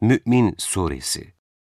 Mü'min Suresi.